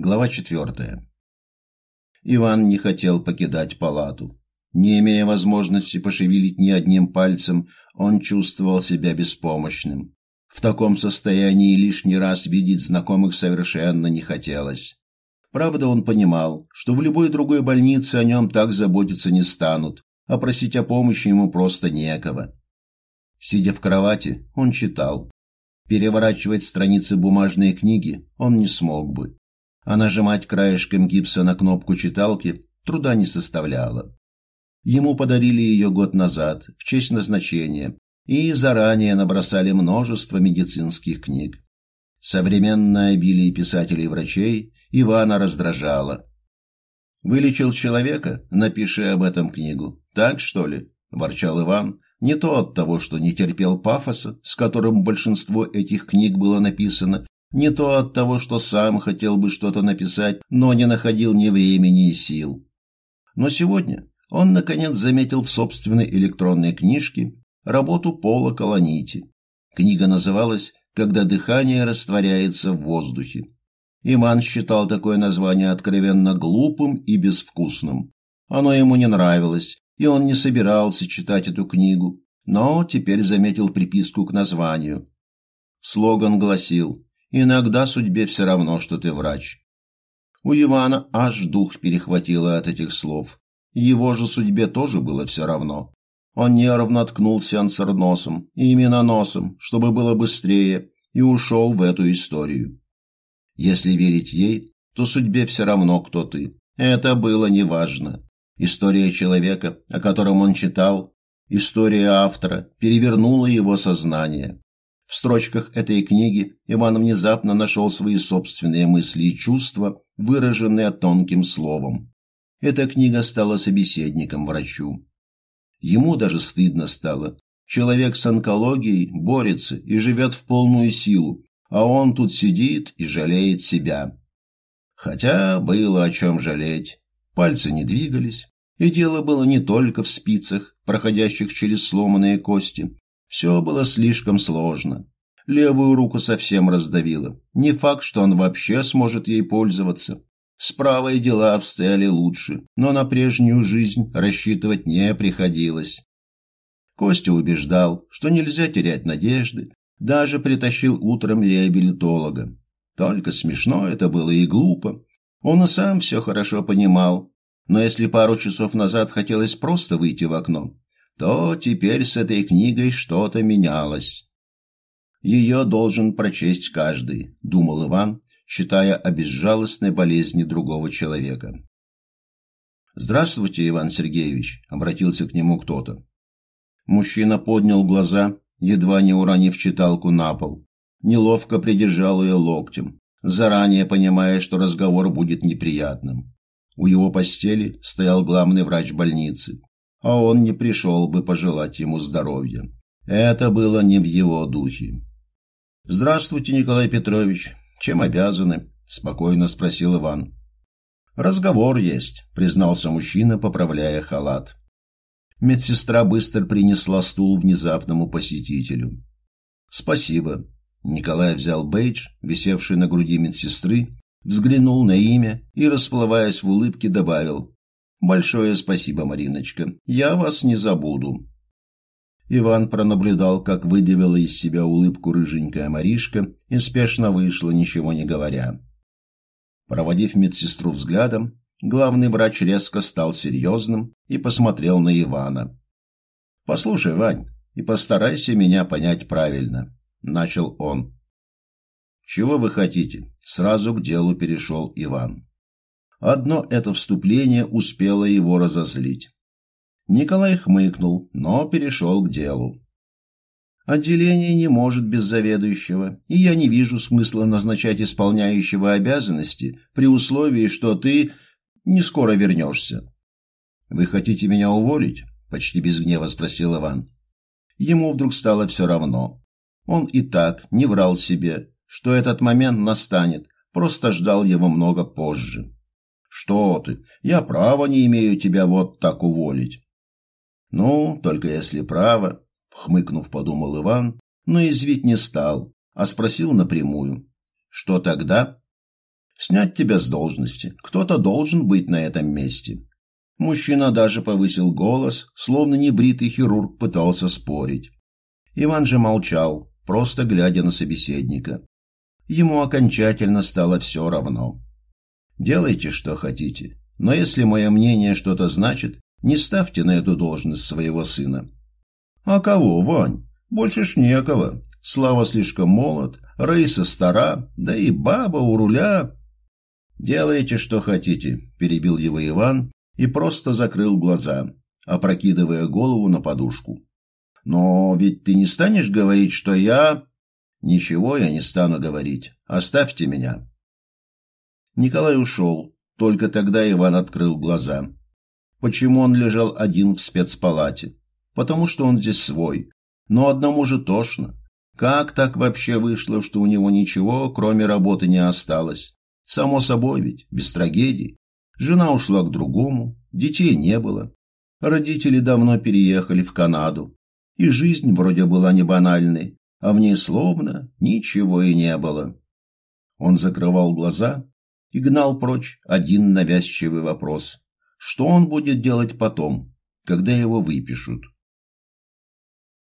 Глава четвертая. Иван не хотел покидать палату. Не имея возможности пошевелить ни одним пальцем, он чувствовал себя беспомощным. В таком состоянии лишний раз видеть знакомых совершенно не хотелось. Правда, он понимал, что в любой другой больнице о нем так заботиться не станут, а просить о помощи ему просто некого. Сидя в кровати, он читал. Переворачивать страницы бумажной книги он не смог бы а нажимать краешком гипса на кнопку читалки труда не составляло. Ему подарили ее год назад, в честь назначения, и заранее набросали множество медицинских книг. Современное обилие писателей и врачей Ивана раздражало. «Вылечил человека? Напиши об этом книгу. Так, что ли?» – ворчал Иван. Не то от того, что не терпел пафоса, с которым большинство этих книг было написано, не то от того, что сам хотел бы что-то написать, но не находил ни времени, ни сил. Но сегодня он, наконец, заметил в собственной электронной книжке работу Пола Колонити. Книга называлась «Когда дыхание растворяется в воздухе». Иман считал такое название откровенно глупым и безвкусным. Оно ему не нравилось, и он не собирался читать эту книгу, но теперь заметил приписку к названию. Слоган гласил Иногда судьбе все равно, что ты врач. У Ивана аж дух перехватило от этих слов. Его же судьбе тоже было все равно. Он нервно ткнул сенсор носом, именно носом, чтобы было быстрее, и ушел в эту историю. Если верить ей, то судьбе все равно, кто ты. Это было неважно. История человека, о котором он читал, история автора, перевернула его сознание. В строчках этой книги Иван внезапно нашел свои собственные мысли и чувства, выраженные тонким словом. Эта книга стала собеседником врачу. Ему даже стыдно стало. Человек с онкологией борется и живет в полную силу, а он тут сидит и жалеет себя. Хотя было о чем жалеть. Пальцы не двигались, и дело было не только в спицах, проходящих через сломанные кости, все было слишком сложно. Левую руку совсем раздавило. Не факт, что он вообще сможет ей пользоваться. С правой дела обстояли лучше, но на прежнюю жизнь рассчитывать не приходилось. Костя убеждал, что нельзя терять надежды, даже притащил утром реабилитолога. Только смешно это было и глупо. Он и сам все хорошо понимал. Но если пару часов назад хотелось просто выйти в окно, то теперь с этой книгой что-то менялось. Ее должен прочесть каждый, думал Иван, считая о безжалостной болезни другого человека. «Здравствуйте, Иван Сергеевич», — обратился к нему кто-то. Мужчина поднял глаза, едва не уронив читалку на пол. Неловко придержал ее локтем, заранее понимая, что разговор будет неприятным. У его постели стоял главный врач больницы, а он не пришел бы пожелать ему здоровья. Это было не в его духе. «Здравствуйте, Николай Петрович. Чем обязаны?» – спокойно спросил Иван. «Разговор есть», – признался мужчина, поправляя халат. Медсестра быстро принесла стул внезапному посетителю. «Спасибо». Николай взял бейдж, висевший на груди медсестры, взглянул на имя и, расплываясь в улыбке, добавил Большое спасибо, Мариночка. Я вас не забуду. Иван пронаблюдал, как выдавила из себя улыбку рыженькая Маришка и спешно вышла, ничего не говоря. Проводив медсестру взглядом, главный врач резко стал серьезным и посмотрел на Ивана. «Послушай, Вань, и постарайся меня понять правильно», — начал он. «Чего вы хотите?» — сразу к делу перешел Иван. Одно это вступление успело его разозлить. Николай хмыкнул, но перешел к делу. Отделение не может без заведующего, и я не вижу смысла назначать исполняющего обязанности при условии, что ты не скоро вернешься. «Вы хотите меня уволить?» – почти без гнева спросил Иван. Ему вдруг стало все равно. Он и так не врал себе, что этот момент настанет, просто ждал его много позже. Что ты? Я права не имею тебя вот так уволить. Ну, только если право, хмыкнув, подумал Иван, но извить не стал, а спросил напрямую. Что тогда? Снять тебя с должности. Кто-то должен быть на этом месте. Мужчина даже повысил голос, словно небритый хирург пытался спорить. Иван же молчал, просто глядя на собеседника. Ему окончательно стало все равно. «Делайте, что хотите, но если мое мнение что-то значит, не ставьте на эту должность своего сына». «А кого, Вань? Больше ж некого. Слава слишком молод, Раиса стара, да и баба у руля». «Делайте, что хотите», – перебил его Иван и просто закрыл глаза, опрокидывая голову на подушку. «Но ведь ты не станешь говорить, что я...» «Ничего я не стану говорить. Оставьте меня». Николай ушел. Только тогда Иван открыл глаза. Почему он лежал один в спецпалате? Потому что он здесь свой. Но одному же тошно. Как так вообще вышло, что у него ничего, кроме работы, не осталось? Само собой ведь, без трагедий. Жена ушла к другому, детей не было. Родители давно переехали в Канаду. И жизнь вроде была не банальной, а в ней словно ничего и не было. Он закрывал глаза и гнал прочь один навязчивый вопрос. Что он будет делать потом, когда его выпишут?